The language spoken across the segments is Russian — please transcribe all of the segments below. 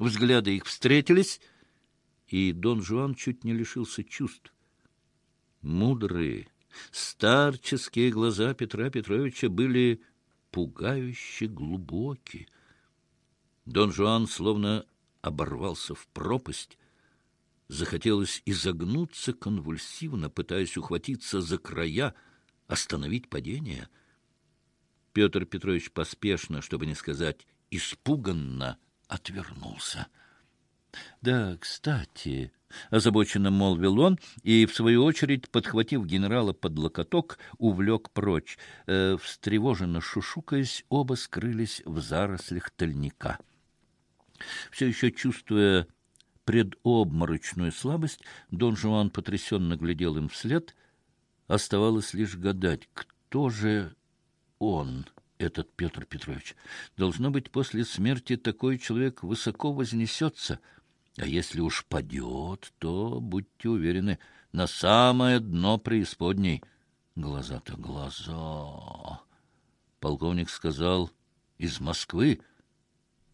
Взгляды их встретились, и Дон Жуан чуть не лишился чувств. Мудрые, старческие глаза Петра Петровича были пугающе глубоки. Дон Жуан словно оборвался в пропасть. Захотелось изогнуться конвульсивно, пытаясь ухватиться за края, остановить падение. Петр Петрович поспешно, чтобы не сказать испуганно, отвернулся. — Да, кстати, — озабоченно молвил он, и, в свою очередь, подхватив генерала под локоток, увлек прочь. Э, встревоженно шушукаясь, оба скрылись в зарослях тальника. Все еще чувствуя предобморочную слабость, Дон Жуан потрясенно глядел им вслед. Оставалось лишь гадать, кто же он, этот Петр Петрович. Должно быть, после смерти такой человек высоко вознесется — а если уж падет, то, будьте уверены, на самое дно преисподней. Глаза-то глаза. Полковник сказал, из Москвы.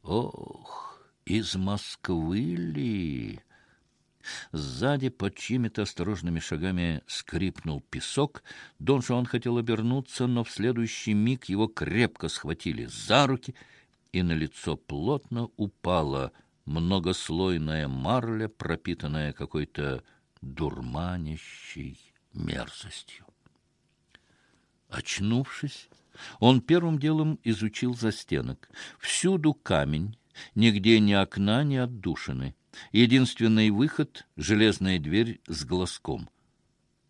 Ох, из Москвы ли? Сзади под чьими-то осторожными шагами скрипнул песок. Дон Жуан хотел обернуться, но в следующий миг его крепко схватили за руки, и на лицо плотно упала — многослойная марля, пропитанная какой-то дурманящей мерзостью. Очнувшись, он первым делом изучил застенок. Всюду камень, нигде ни окна, ни отдушины. Единственный выход — железная дверь с глазком.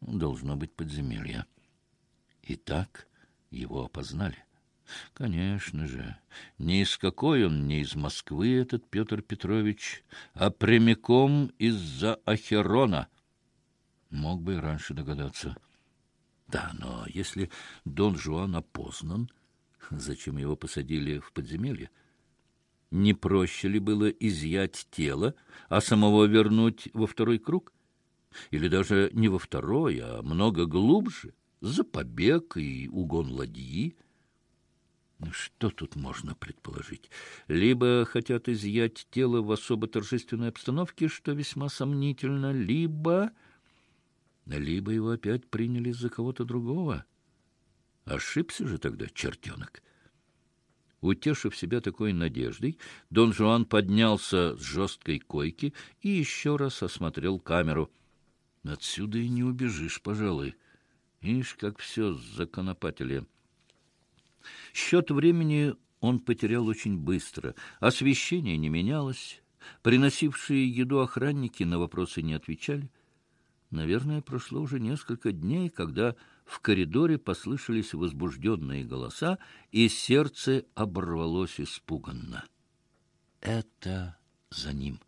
Должно быть подземелье. Итак, его опознали. Конечно же, не из какой он, не из Москвы этот Петр Петрович, а прямиком из-за Ахерона. Мог бы и раньше догадаться. Да, но если Дон Жуан опознан, зачем его посадили в подземелье? Не проще ли было изъять тело, а самого вернуть во второй круг? Или даже не во второй, а много глубже, за побег и угон ладьи? Ну, что тут можно предположить? Либо хотят изъять тело в особо торжественной обстановке, что весьма сомнительно, либо... Либо его опять приняли за кого-то другого. Ошибся же тогда чертенок. Утешив себя такой надеждой, Дон Жуан поднялся с жесткой койки и еще раз осмотрел камеру. Отсюда и не убежишь, пожалуй. Ишь, как все законопатели. Счет времени он потерял очень быстро. Освещение не менялось. Приносившие еду охранники на вопросы не отвечали. Наверное, прошло уже несколько дней, когда в коридоре послышались возбужденные голоса, и сердце оборвалось испуганно. Это за ним.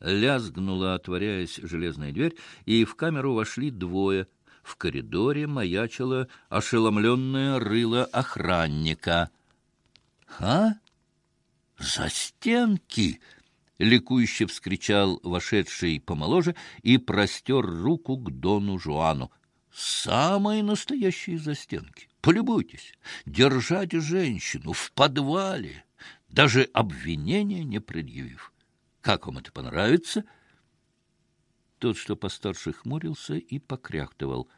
Лязгнула, отворяясь железная дверь, и в камеру вошли двое — в коридоре маячило ошеломленное рыло охранника. «А? За стенки!» — ликующе вскричал вошедший помоложе и простер руку к Дону Жуану. «Самые настоящие застенки! Полюбуйтесь! Держать женщину в подвале, даже обвинения не предъявив. Как вам это понравится?» Тот, что постарше, хмурился и покряхтывал.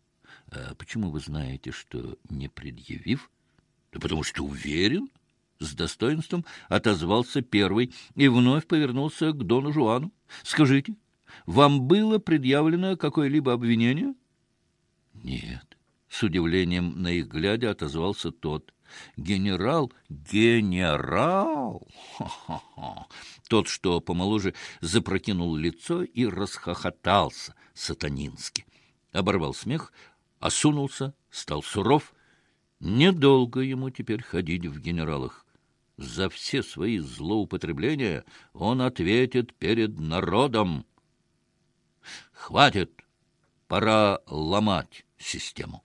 — А почему вы знаете, что не предъявив? — Да потому что уверен. С достоинством отозвался первый и вновь повернулся к Дону Жуану. — Скажите, вам было предъявлено какое-либо обвинение? — Нет. С удивлением на их глядя отозвался тот. Генерал, генерал! Ха-ха-ха! Тот, что помоложе, запрокинул лицо и расхохотался сатанински. Оборвал смех, осунулся, стал суров. Недолго ему теперь ходить в генералах. За все свои злоупотребления он ответит перед народом. Хватит, пора ломать систему.